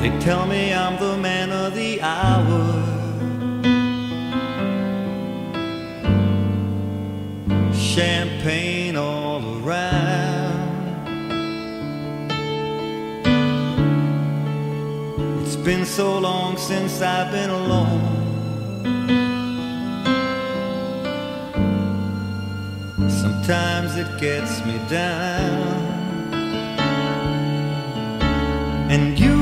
They tell me I'm the man of the hour. Champagne all around. It's been so long since I've been alone. Sometimes it gets me down. And you,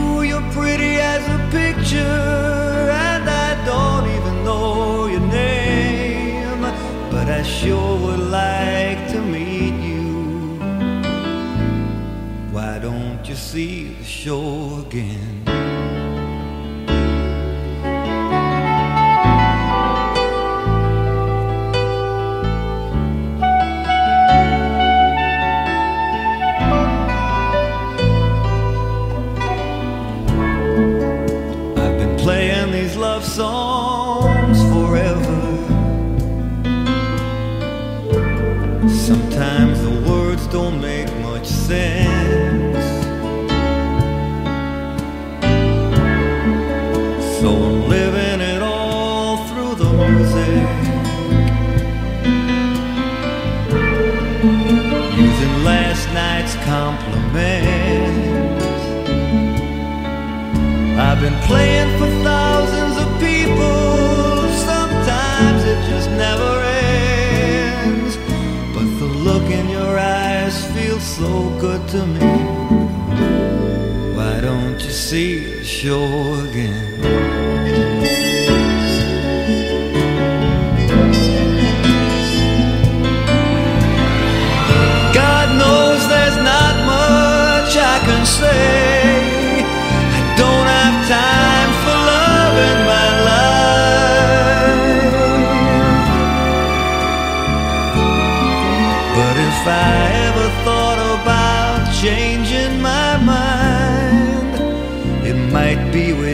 picture, and I don't even know your name, but I sure would like to meet you. Why don't you see the show again? I've been playing for thousands of people. Sometimes it just never ends. But the look in your eyes feels so good to me. Why don't you see the show again?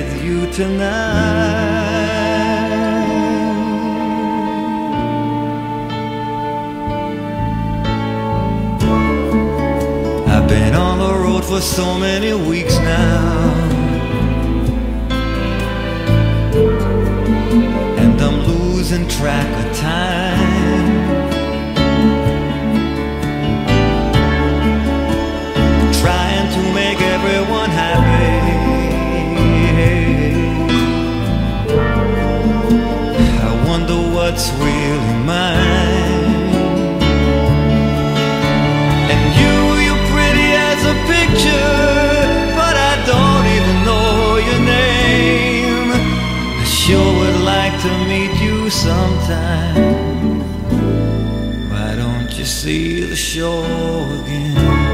With you tonight. I've been on the road for so many weeks now. And I'm losing track of time. to see the shore again.